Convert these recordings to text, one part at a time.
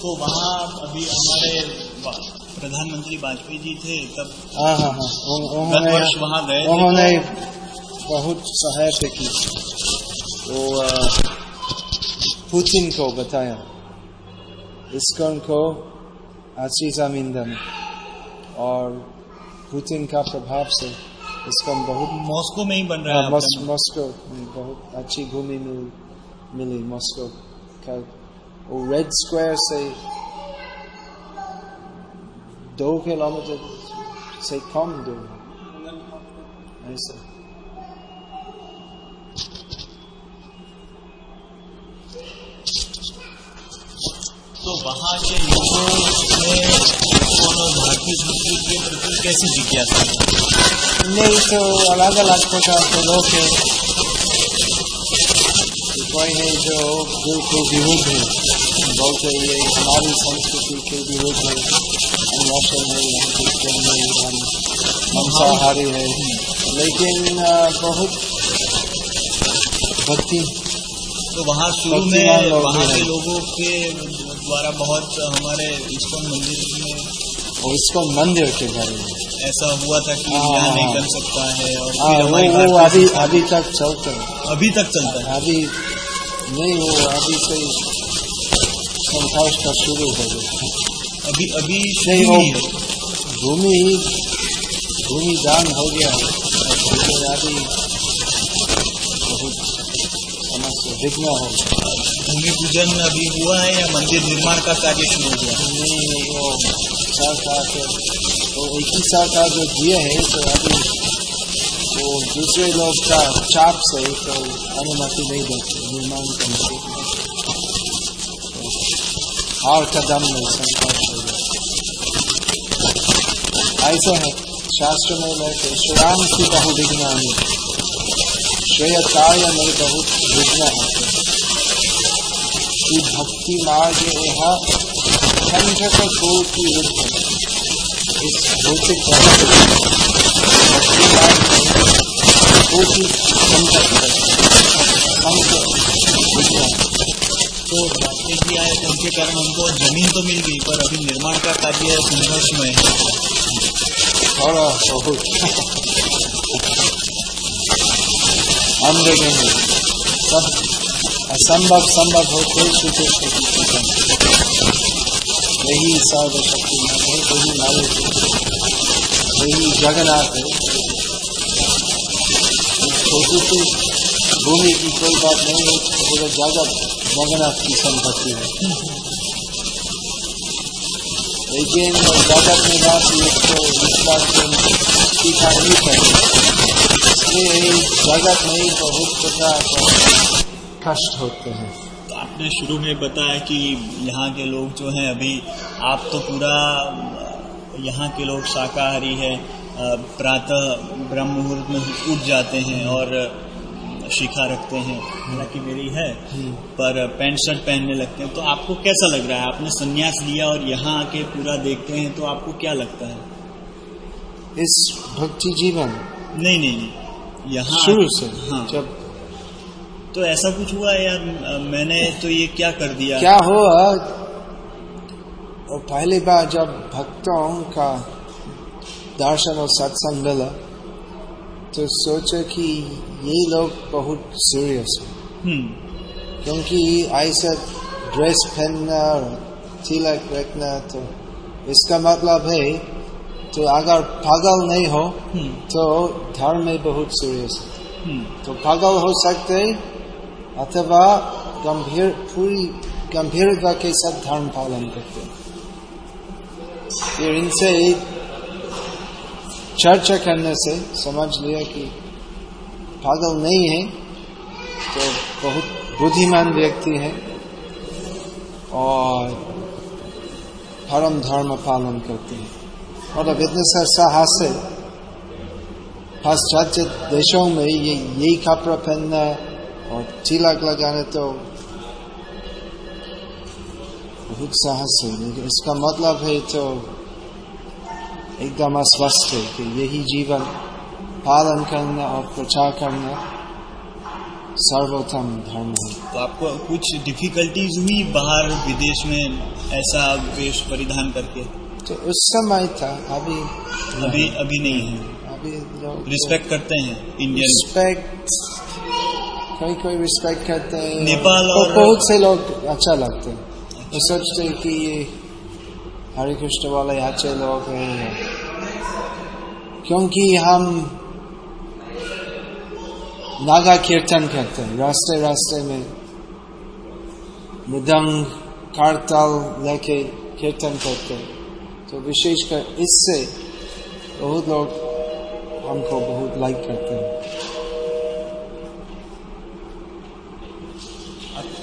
तो वहाँ अभी हमारे प्रधानमंत्री वाजपेयी जी थे तब हाँ हाँ हाँ। उन्होंने वर्ष वहाँ गए उन्होंने बहुत सहायता की। वो पुतिन को बताया। इसकोन को अच्छी ज़मीन देना और पुतिन का प्रभाव से इसको बहुत मॉस्को में ही बन रहा है हाँ। मॉस्को में बहुत अच्छी भूमि मिल, मिली मॉस्को का वो रेड स्क्वायर से दो किलोमीटर से कम दूर है ऐसा तो वहाँ के लोगों में कौन और भारतीय संस्कृति के प्रति कैसी जिज्ञासा है नहीं तो अलग अलग प्रकार के लोग हैं कोई है जो बिल्कुल विरुद्ध है बोलते ये हमारी संस्कृति के विरुद्ध है हम है हम क्रिश्चियन है हम मांसाहारी है लेकिन बहुत भक्ति तो वहाँ शुरू में वहाँ के लोगों के द्वारा बहुत हमारे इस्कॉन मंदिर में और इसको मंदिर के बारे में। ऐसा हुआ था कि हाँ, यहाँ नहीं हाँ। कर सकता है और हाँ फिर वो हमारी वो अभी अभी तक चलते हैं। अभी तक चलता है। अभी नहीं वो अभी से संघर्ष का शुरू हो गया। अभी अभी नहीं शुरू वो भूमि ही भूमि दान हो गया है। बहुत समस्या विघ्न हो भूमि पूजन अभी हुआ है या मंदिर निर्माण का कार्य शुरू हुआ है नहीं वो सरकार के तो एक ही सरकार जो दिए है तो अभी वो दूसरे लोग का चाप से तो अनुमति नहीं देते निर्माण करने के। तो कदम में संघर्ष हो गया ऐसा है शास्त्र में लेते श्राम की बहु विज्ञानी श्रेयताय में बहुत विघ्न होते कि भक्ति मार्ग यह संघर्ष कोटि रुद्ध इस भौतिक भक्ति मार्ग में कोटि संघर्ष तो राकेश जी आए तो उनके कारण हमको ज़मीन तो मिल गई, पर अभी निर्माण का कार्य संघर्षमय है। थोड़ा बहुत हम देखेंगे। सब असंभव संभव होते छूटे यही सर्वशक्तिमान है वही मालिक है। वही जगन्नाथ है। छोटी सी भूमि की कोई बात नहीं है पूरा जगत जगन्नाथ की संपत्ति है। लेकिन जगत निवासी इसको इस बात स्वीकार नहीं करते। इसलिए जगत में बहुत प्रकार कष्ट होते हैं। तो आपने शुरू में बताया कि यहाँ के लोग जो हैं, अभी आप तो पूरा, यहाँ के लोग शाकाहारी है प्रातः ब्रह्म मुहूर्त में उठ जाते हैं और शिखा रखते हैं। हालाँकि मेरी है पर पैंट शर्ट पहनने लगते हैं। तो आपको कैसा लग रहा है? आपने संन्यास लिया और यहाँ आके पूरा देखते हैं तो आपको क्या लगता है? इस भक्ति जीवन। नहीं नहीं नहीं। यहाँ शुरू से हाँ। जब तो ऐसा कुछ हुआ यार? मैंने तो ये क्या कर दिया? क्या हुआ? और पहली बार जब भक्तों का दर्शन और सत्संग मिला तो सोचा कि ये लोग बहुत सीरियस है। हम्म क्योंकि ऐसा ड्रेस पहनना और तिलक रखना तो इसका मतलब है तो अगर पागल नहीं हो हम्म तो धर्म में बहुत सीरियस है। हम्म तो पागल हो सकते अथवा गंभीर पूरी गंभीरता के साथ धर्म पालन करते फिर इनसे चर्चा करने से समझ लिया कि पागल नहीं है तो बहुत बुद्धिमान व्यक्ति है और परम धर्म पालन करते हैं। और अब इतने सारे साहस है पाश्चात्य देशों में ये यही कपड़ा पहनना और तिलक लगाने तो बहुत साहस है, लेकिन इसका मतलब है तो एकदम अस्वस्थ है कि यही जीवन पालन करना और प्रचार करना सर्वोत्तम धर्म है। तो आपको कुछ डिफिकल्टीज हुई बाहर विदेश में ऐसा वेश परिधान करके? तो उस समय था अभी अभी अभी नहीं है। अभी लोग रिस्पेक्ट करते हैं इंडियन रिस्पेक्ट कोई कोई रिस्पेक्ट करते हैं। नेपाल तो और- बहुत से लोग अच्छा लगते हैं। वो सोचते हैं कि ये हरे कृष्ण वाले अच्छे लोग हैं। क्योंकि हम नागा कीर्तन करते हैं रास्ते रास्ते में मृदंग कारताल लेके कीर्तन करते हैं। तो विशेषकर इससे बहुत लोग हमको बहुत लाइक करते हैं।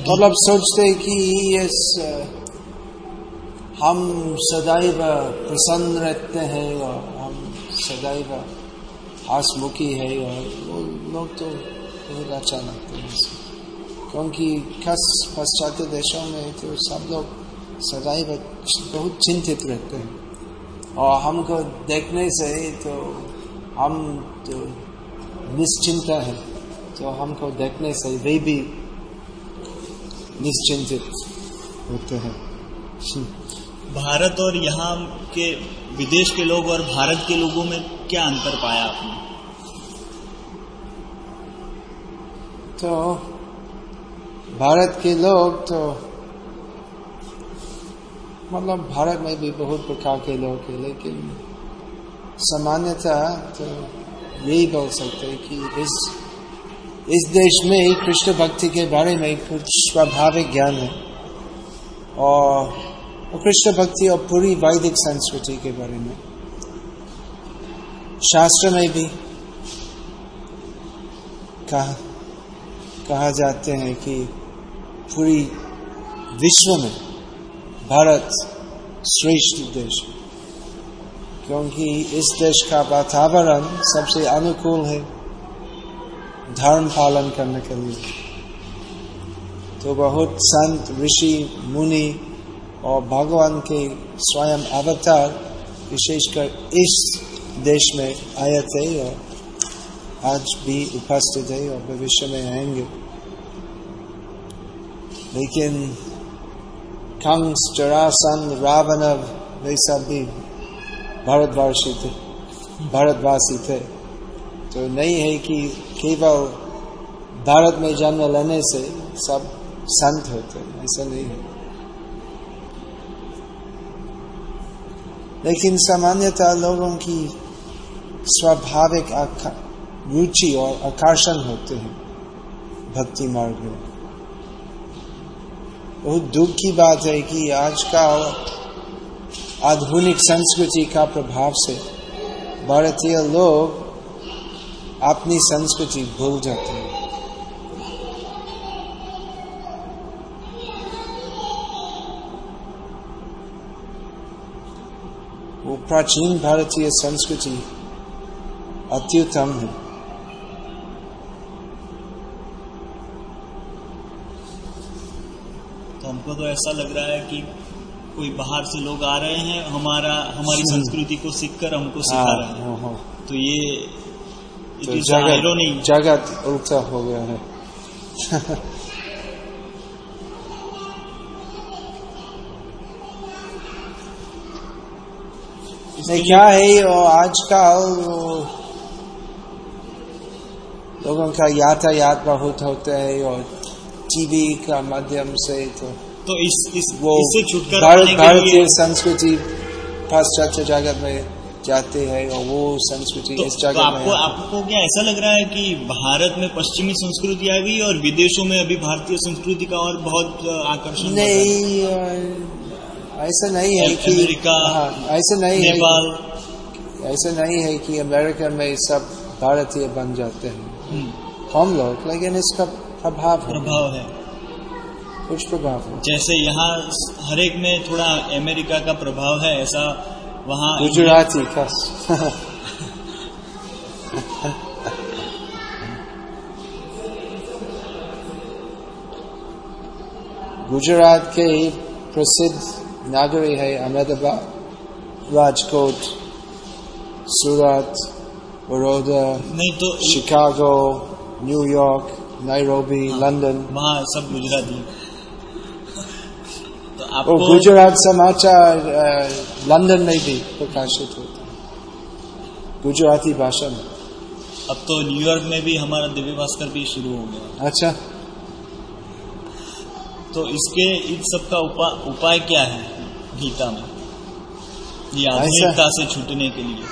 मतलब सोचते हैं कि इस अ, हम सदैव प्रसन्न रहते हैं और हम सदैव हासमुखी है और वो लोग तो बहुत अच्छा लगते हैं क्योंकि खास पाश्चात्य देशों में तो सब लोग सदैव बहुत चिंतित रहते हैं। और हमको देखने से तो हम तो निश्चिंत है। तो हमको देखने से वे भी निश्चिंतित होते हैं। भारत और यहाँ के विदेश के लोग और भारत के लोगों में क्या अंतर पाया आपने? तो भारत के लोग तो मतलब भारत में भी बहुत प्रकार के लोग हैं, लेकिन सामान्यतः तो यही बोल सकते कि इस इस देश में कृष्ण भक्ति के बारे में कुछ स्वाभाविक ज्ञान है। और और कृष्ण भक्ति और पूरी वैदिक संस्कृति के बारे में। शास्त्र में भी कहा कहा जाते हैं कि पूरी विश्व में भारत श्रेष्ठ देश क्योंकि इस देश का वातावरण सबसे अनुकूल है धर्म पालन करने के लिए। तो बहुत संत, ऋषि, मुनि और भगवान के स्वयं अवतार, विशेषकर इस देश में आए थे और आज भी उपस्थित है और भविष्य में आएँगे। लेकिन कंस जरासंध रावण वे सब भी भारतवासी थे भारतवासी थे। तो नहीं है कि केवल भारत में जन्म लेने से सब संत होते, ऐसा नहीं है। लेकिन सामान्यतः लोगों की स्वाभाविक रुचि और आकर्षण होते हैं भक्ति मार्ग में। बहुत दुख की बात है कि आजकल आधुनिक संस्कृति का प्रभाव से भारतीय लोग अपनी संस्कृति भूल जाते हैं। प्राचीन भारतीय संस्कृति अत्युत्तम है। तो हमको तो ऐसा लग रहा है कि कोई बाहर से लोग आ रहे हैं हमारा हमारी संस्कृति को सीखकर हमको सिखा रहे हैं। हाँ, हाँ। तो ये तो इज़ जगत जगत उल्टा हो गया है। नहीं क्या है और आजकल वो लोगों का यातायात बहुत होता है और टीवी का माध्यम से तो तो इस इस वो इससे छुटकारा के भारतीय संस्कृति पाश्चात्य जगत में जाते हैं और वो संस्कृति तो, इस तो जगत में आपको आपको क्या ऐसा लग रहा है कि भारत में पश्चिमी संस्कृति आ गई और विदेशों में अभी भारतीय संस्कृति का और बहुत आकर्षण? नहीं ऐसा नहीं है कि अमेरिका, हाँ, ऐसा नहीं है नेपाल। ऐसा नहीं है कि अमेरिका में सब भारतीय बन जाते हैं। हम्म, हम लोग लेकिन इसका प्रभाव है। प्रभाव है। कुछ प्रभाव है। जैसे यहाँ हरेक में थोड़ा अमेरिका का प्रभाव है ऐसा वहाँ गुजराती का। गुजरात के प्रसिद्ध नागरी है अहमदाबाद राजकोट सूरत बड़ौदा नहीं तो शिकागो न्यूयॉर्क नैरोबी लंदन वहाँ सब गुजराती। तो आपको गुजरात समाचार लंदन में भी प्रकाशित होता है। गुजराती भाषा में। अब तो न्यूयॉर्क में भी हमारा दिव्य भास्कर भी शुरू हो गया। अच्छा। तो इसके इन सब का उपा, उपाय क्या है? गीता में। ये आधुनिकता से छूटने के लिए।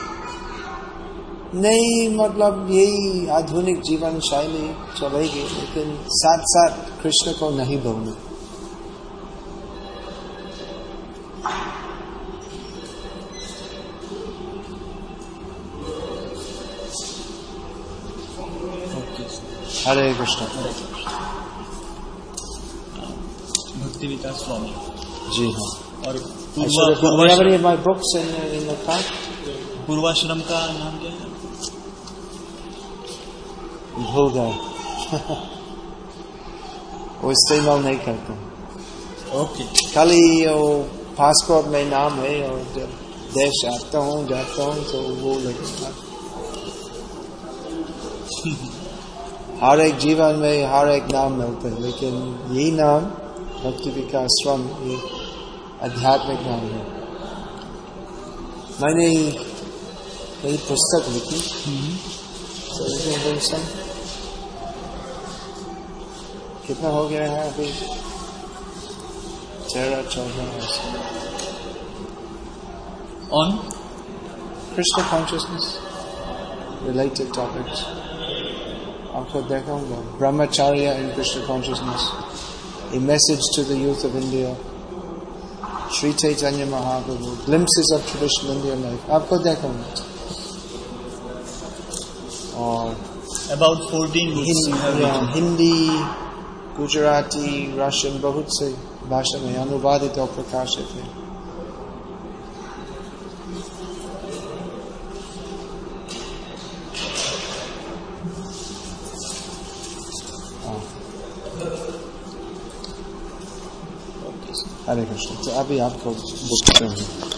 नहीं मतलब यही आधुनिक जीवन शैली चलेगी लेकिन साथ साथ कृष्ण को नहीं भूलना। हरे कृष्ण। भक्ति विकास स्वामी। जी हाँ। और पूर्वाश्रम का नाम क्या है? भूल गए। वो इस्तेमाल नहीं करते। ओके खाली वो पासपोर्ट में नाम है और जब देश आता हूँ जाता हूँ तो वो लगेगा हर एक जीवन में हर एक नाम मिलते हैं लेकिन यही नाम भक्ति विकास स्वम ये आध्यात्मिक नाम है मैंने कई पुस्तक लिखी तो इसमें वो सब कितना हो गया है अभी तेरह चौदह ऐसे। On Krishna consciousness related topics. आपको देखाऊंगा Brahmacharya in Krishna consciousness. A message to the youth of India. Sri Chaitanya Mahaprabhu. Glimpses of traditional Indian life. आपको देखाऊँगा और about fourteen Hindi, Gujarati Russian बहुत से भाषा में अनुवादित और प्रकाशित है हाँ। हरे कृष्ण तो अभी आपको बुक